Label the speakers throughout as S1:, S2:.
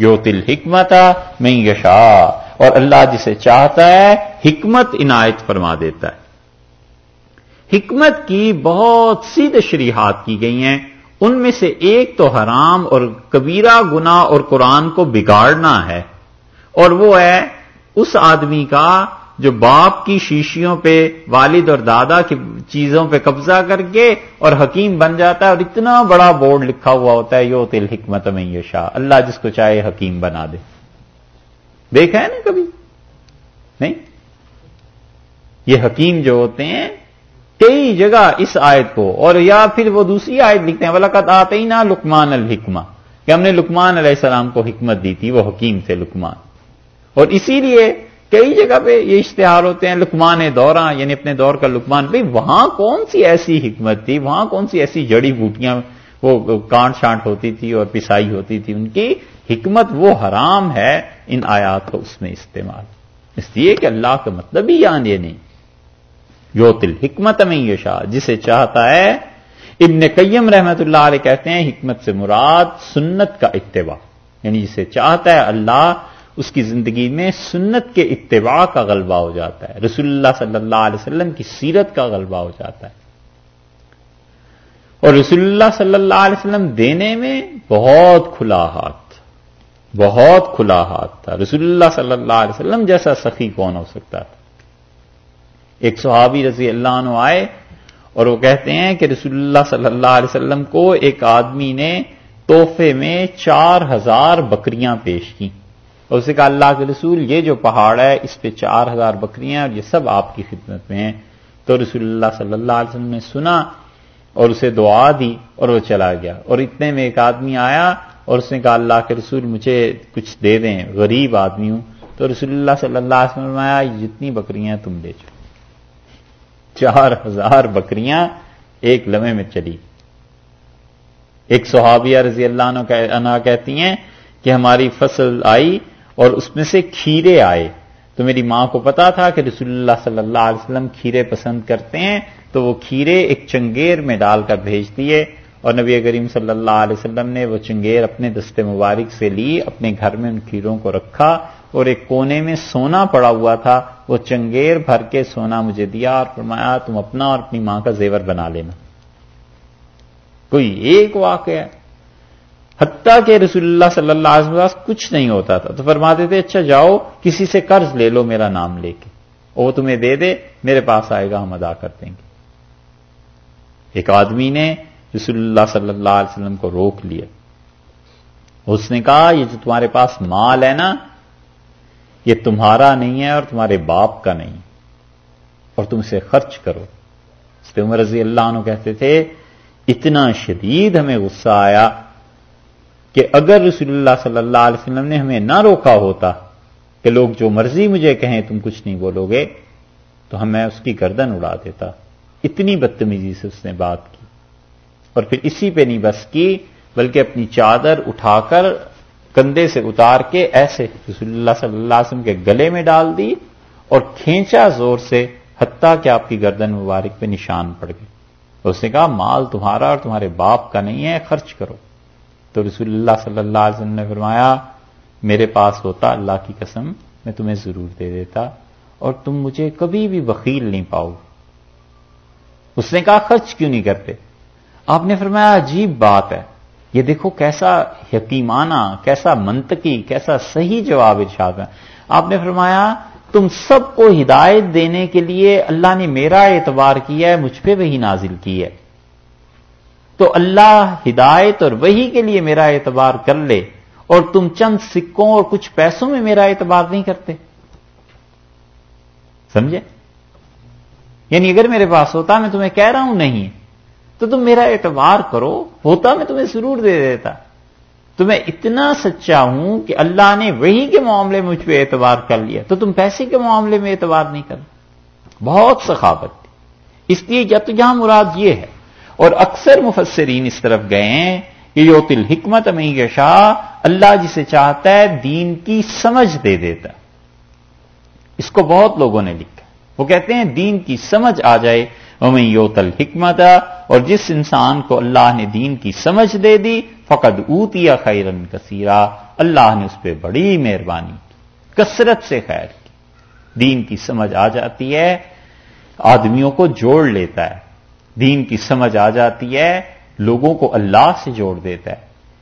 S1: یوتل حکمت میں یشا اور اللہ جسے چاہتا ہے، حکمت عنایت فرما دیتا ہے۔ حکمت کی بہت سی تشریحات کی گئی ہیں۔ ان میں سے ایک تو حرام اور کبیرہ گنا اور قرآن کو بگاڑنا ہے۔ اور وہ ہے، اس آدمی کا جو باپ کی شیشیوں پہ، والد اور دادا کی چیزوں پہ قبضہ کر کے اور حکیم بن جاتا ہے اور اتنا بڑا بورڈ لکھا ہوا ہوتا ہے یو تل حکمت میں یہ شاہ اللہ جس کو چاہے حکیم بنا دے۔ دیکھا ہے نا کبھی؟ نہیں؟ یہ حکیم جو ہوتے ہیں، کئی جگہ اس آیت کو، اور یا پھر وہ دوسری آیت لکھتے ہیں ولاقت آتے ہی نا لکمان الحکمہ کہ ہم نے لکمان علیہ السلام کو حکمت دی تھی، وہ حکیم تھے لکمان اور اسی لیے کئی جگہ پہ یہ اشتہار ہوتے ہیں لکمان دورہ یعنی اپنے دور کا لکمان بھائی وہاں کون سی ایسی حکمت تھی؟ وہاں کون سی ایسی جڑی بوٹیاں، وہ کانٹ شانٹ ہوتی تھی اور پسائی ہوتی تھی؟ ان کی حکمت وہ حرام ہے ان آیات کو اس میں استعمال۔ اس لیے کہ اللہ کا مطلب ہی یہاں یہ نہیں۔ جو تل حکمت میں یہ شاہ جسے چاہتا ہے۔ ابن قیم رحمت اللہ علیہ کہتے ہیں، حکمت سے مراد سنت کا اتباع یعنی جسے چاہتا ہے اللہ اس کی زندگی میں سنت کے اتباع کا غلبہ ہو جاتا ہے۔ رسول اللہ صلی اللہ علیہ وسلم کی سیرت کا غلبہ ہو جاتا ہے۔ اور رسول اللہ صلی اللہ علیہ وسلم دینے میں بہت کھلا ہاتھ، بہت کھلا ہاتھ تھا۔ رسول اللہ صلی اللہ علیہ وسلم جیسا سخی کون ہو سکتا تھا؟ ایک صحابی رضی اللہ عنہ آئے اور وہ کہتے ہیں کہ رسول اللہ صلی اللہ علیہ وسلم کو ایک آدمی نے تحفے میں چار ہزار بکریاں پیش کی اور اسے کہا، اللہ کے رسول، یہ جو پہاڑ ہے، اس پہ چار ہزار بکریاں اور یہ سب آپ کی خدمت میں ہیں۔ تو رسول اللہ صلی اللہ علیہ وسلم نے سنا اور اسے دعا دی اور وہ چلا گیا۔ اور اتنے میں ایک آدمی آیا اور اس نے کہا، اللہ کے رسول، مجھے کچھ دے دیں، غریب آدمی ہوں۔ تو رسول اللہ صلی اللہ علیہ وسلم آیا جتنی بکریاں تم لے چو چار ہزار بکریاں ایک لمحے میں چلی۔ ایک صحابیہ رضی اللہ عنہ کہتی ہیں کہ ہماری فصل آئی اور اس میں سے کھیرے آئے۔ تو میری ماں کو پتا تھا کہ رسول اللہ صلی اللہ علیہ وسلم کھیرے پسند کرتے ہیں، تو وہ کھیرے ایک چنگیر میں ڈال کر بھیج دیے۔ اور نبی کریم صلی اللہ علیہ وسلم نے وہ چنگیر اپنے دستے مبارک سے لی، اپنے گھر میں ان کھیروں کو رکھا۔ اور ایک کونے میں سونا پڑا ہوا تھا۔ وہ چنگیر بھر کے سونا مجھے دیا اور فرمایا، تم اپنا اور اپنی ماں کا زیور بنا لینا۔ کوئی ایک واقعہ ہے حتیٰ کہ رسول اللہ صلی اللہ علیہ وسلم کچھ نہیں ہوتا تھا۔ تو فرماتے تھے اچھا جاؤ، کسی سے قرض لے لو، میرا نام لے کے۔ وہ تمہیں دے دے، میرے پاس آئے گا، ہم ادا کر دیں گے۔ ایک آدمی نے رسول اللہ صلی اللہ علیہ وسلم کو روک لیا۔ اس نے کہا، یہ جو تمہارے پاس مال ہے نا، یہ تمہارا نہیں ہے اور تمہارے باپ کا نہیں۔ اور تم اسے خرچ کرو۔ اس عمر رضی اللہ عنہ کہتے تھے، اتنا شدید ہمیں غصہ آیا کہ اگر رسول اللہ صلی اللہ علیہ وسلم نے ہمیں نہ روکا ہوتا کہ لوگ جو مرضی مجھے کہیں تم کچھ نہیں بولو گے تو ہم میں اس کی گردن اڑا دیتا۔ اتنی بدتمیزی سے اس نے بات کی۔ اور پھر اسی پہ نہیں بس کی، بلکہ اپنی چادر اٹھا کر کندھے سے اتار کے ایسے رسول اللہ صلی اللہ علیہ وسلم کے گلے میں ڈال دی اور کھینچا زور سے، حتیٰ کہ آپ کی گردن مبارک پہ نشان پڑ گئے اس نے کہا، مال تمہارا اور تمہارے باپ کا نہیں ہے، خرچ کرو۔ تو رسول اللہ صلی اللہ علیہ وسلم نے فرمایا، میرے پاس ہوتا، اللہ کی قسم، میں تمہیں ضرور دے دیتا اور تم مجھے کبھی بھی وکیل نہیں پاؤ۔ اس نے کہا، خرچ کیوں نہیں کرتے؟ آپ نے فرمایا، عجیب بات ہے۔ یہ دیکھو کیسا یقیمانہ کیسا منطقی، کیسا صحیح جواب ارشاد ہے۔ آپ نے فرمایا، تم سب کو ہدایت دینے کے لیے اللہ نے میرا اعتبار کیا ہے، مجھ پہ وہی نازل کی ہے۔ تو اللہ ہدایت اور وہی کے لیے میرا اعتبار کر لے اور تم چند سکوں اور کچھ پیسوں میں میرا اعتبار نہیں کرتے۔ سمجھے؟ یعنی اگر میرے پاس ہوتا، میں تمہیں کہہ رہا ہوں نہیں، تو تم میرا اعتبار کرو، ہوتا میں تمہیں ضرور دے دیتا۔ تو میں اتنا سچا ہوں کہ اللہ نے وہی کے معاملے میں مجھ پہ اعتبار کر لیا، تو تم پیسے کے معاملے میں اعتبار نہیں کر بہت سخاوت۔ اس لیے یا تو یہاں مراد یہ ہے اور اکثر مفسرین اس طرف گئے ہیں کہ یہ تل حکمت میں شاہ اللہ جسے چاہتا ہے دین کی سمجھ دے دیتا۔ اس کو بہت لوگوں نے لکھا۔ وہ کہتے ہیں دین کی سمجھ آ جائے میں یوتل حکمت اور جس انسان کو اللہ نے دین کی سمجھ دے دی، فقد اوتیا خیرن کثیرا، اللہ نے اس پہ بڑی مہربانی کی، کثرت سے خیر کی۔ دین کی سمجھ آ جاتی ہے، آدمیوں کو جوڑ لیتا ہے۔ دین کی سمجھ آ جاتی ہے، لوگوں کو اللہ سے جوڑ دیتا ہے۔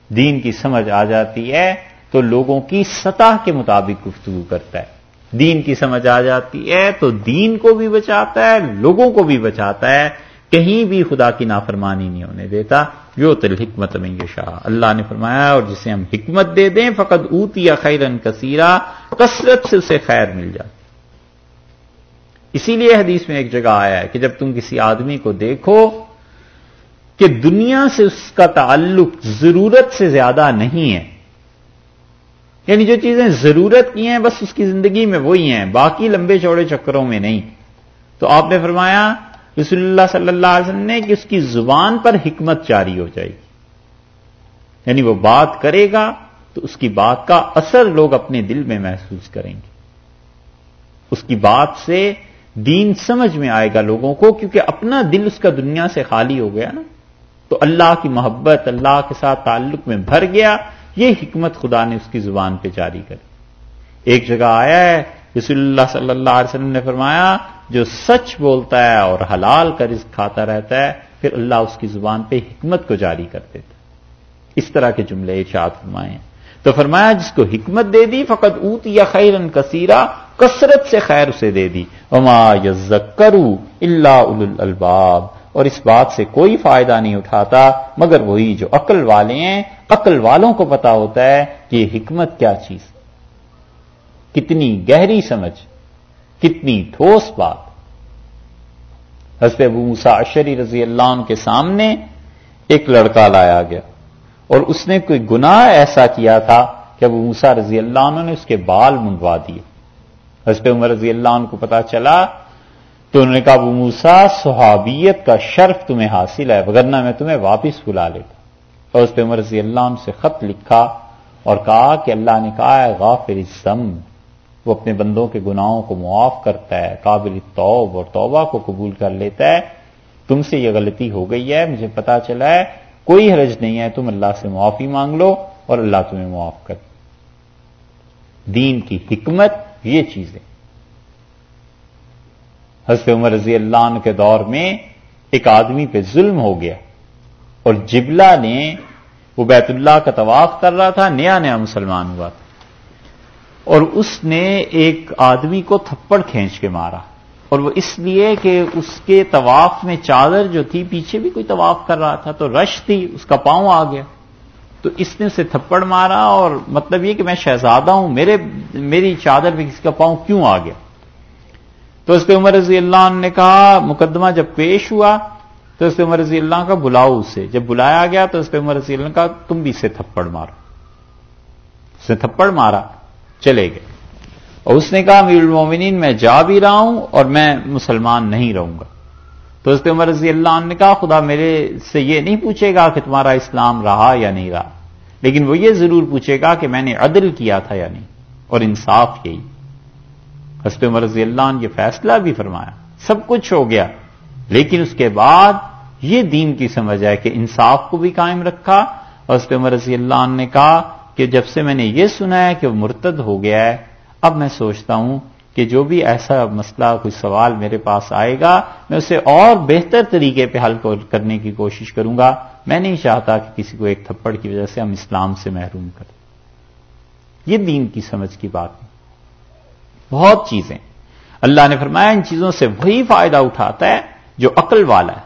S1: دین کی سمجھ آ جاتی ہے تو لوگوں کی سطح کے مطابق گفتگو کرتا ہے۔ دین کی سمجھ آ جاتی ہے تو دین کو بھی بچاتا ہے، لوگوں کو بھی بچاتا ہے۔ کہیں بھی خدا کی نافرمانی نہیں ہونے دیتا۔ جو تل حکمت میں یہ شاہ اللہ نے فرمایا، اور جسے ہم حکمت دے دیں فقط اوتی یا خیرن کثیرہ کثرت سے اسے خیر مل جاتی اسی لیے حدیث میں ایک جگہ آیا ہے کہ جب تم کسی آدمی کو دیکھو کہ دنیا سے اس کا تعلق ضرورت سے زیادہ نہیں ہے یعنی جو چیزیں ضرورت کی ہیں بس اس کی زندگی میں وہی ہیں، باقی لمبے چوڑے چکروں میں نہیں۔ تو آپ نے فرمایا، رسول اللہ صلی اللہ علیہ وسلم نے کہ اس کی زبان پر حکمت جاری ہو جائے گی۔ یعنی وہ بات کرے گا تو اس کی بات کا اثر لوگ اپنے دل میں محسوس کریں گے۔ اس کی بات سے دین سمجھ میں آئے گا لوگوں کو، کیونکہ اپنا دل اس کا دنیا سے خالی ہو گیا نا۔ تو اللہ کی محبت، اللہ کے ساتھ تعلق میں بھر گیا۔ یہ حکمت خدا نے اس کی زبان پہ جاری کری ایک جگہ آیا ہے، رسول اللہ صلی اللہ علیہ وسلم نے فرمایا، جو سچ بولتا ہے اور حلال کا رزق کھاتا رہتا ہے، پھر اللہ اس کی زبان پہ حکمت کو جاری کر دیتا اس طرح کے جملے ارشاد فرمائے ہیں۔ تو فرمایا، جس کو حکمت دے دی فقط اوت یا خیرن کثیرہ کثرت سے خیر اسے دے دی۔ اما یزکرو اللہ الباب اور اس بات سے کوئی فائدہ نہیں اٹھاتا، مگر وہی جو عقل والے ہیں، عقل والوں کو پتا ہوتا ہے کہ یہ حکمت کیا چیز۔ کتنی گہری سمجھ، کتنی ٹھوس بات۔ حضرت ابو موسا اشری رضی اللہ عنہ کے سامنے ایک لڑکا لایا گیا، اور اس نے کوئی گناہ ایسا کیا تھا کہ ابو موسا رضی اللہ عنہ نے اس کے بال منڈوا دیے۔ حضرت عمر رضی اللہ عنہ کو پتا چلا تو انہوں نے کہا، ابو موسا صحابیت کا شرف تمہیں حاصل ہے وغیرہ میں تمہیں واپس بلا لیتا اور اس پہ عمر رضی اللہ عنہ سے خط لکھا اور کہا کہ اللہ نے کہا ہے غافر الزم وہ اپنے بندوں کے گناہوں کو معاف کرتا ہے، قابل توب اور توبہ کو قبول کر لیتا ہے۔ تم سے یہ غلطی ہو گئی ہے، مجھے پتا چلا ہے، کوئی حرج نہیں ہے، تم اللہ سے معافی مانگ لو اور اللہ تمہیں معاف کر دین کی حکمت یہ چیزیں۔ حضرت عمر رضی اللہ عنہ کے دور میں ایک آدمی پہ ظلم ہو گیا اور جبلا نے وہ بیت اللہ کا طواف کر رہا تھا، نیا نیا مسلمان ہوا تھا۔ اور اس نے ایک آدمی کو تھپڑ کھینچ کے مارا۔ اور وہ اس لیے کہ اس کے طواف میں چادر جو تھی، پیچھے بھی کوئی طواف کر رہا تھا، تو رش تھی، اس کا پاؤں آ گیا۔ تو اس نے اسے تھپڑ مارا اور مطلب یہ کہ میں شہزادہ ہوں، میرے، میری چادر میں کسی کا پاؤں کیوں آ گیا؟ تو اس پہ عمر رضی اللہ عنہ نے کہا، مقدمہ جب پیش ہوا تو اس پہ عمر رضی اللہ کا بلاؤ اسے، جب بلایا گیا تو اس پہ عمر رضی اللہ کا تم بھی اسے تھپڑ مارو۔ اس نے تھپڑ مارا، چلے گئے۔ اور اس نے کہا امیر المومنین میں جا بھی رہا ہوں اور میں مسلمان نہیں رہوں گا۔ تو اس عمر رضی اللہ عنہ نے کہا، خدا میرے سے یہ نہیں پوچھے گا کہ تمہارا اسلام رہا یا نہیں رہا۔ لیکن وہ یہ ضرور پوچھے گا کہ میں نے عدل کیا تھا یا نہیں اور انصاف یہی۔ حسب عمر رضی اللہ عنہ یہ فیصلہ بھی فرمایا۔ سب کچھ ہو گیا۔ لیکن اس کے بعد یہ دین کی سمجھ ہے کہ انصاف کو بھی قائم رکھا۔ اور عمر رضی اللہ عنہ نے کہا کہ جب سے میں نے یہ سنا ہے کہ وہ مرتد ہو گیا ہے، اب میں سوچتا ہوں کہ جو بھی ایسا مسئلہ کوئی سوال میرے پاس آئے گا، میں اسے اور بہتر طریقے پہ حل کرنے کی کوشش کروں گا۔ میں نہیں چاہتا کہ کسی کو ایک تھپڑ کی وجہ سے ہم اسلام سے محروم کریں۔ یہ دین کی سمجھ کی بات ہے۔ بہت چیزیں۔ اللہ نے فرمایا ان چیزوں سے وہی فائدہ اٹھاتا ہے جو عقل والا ہے۔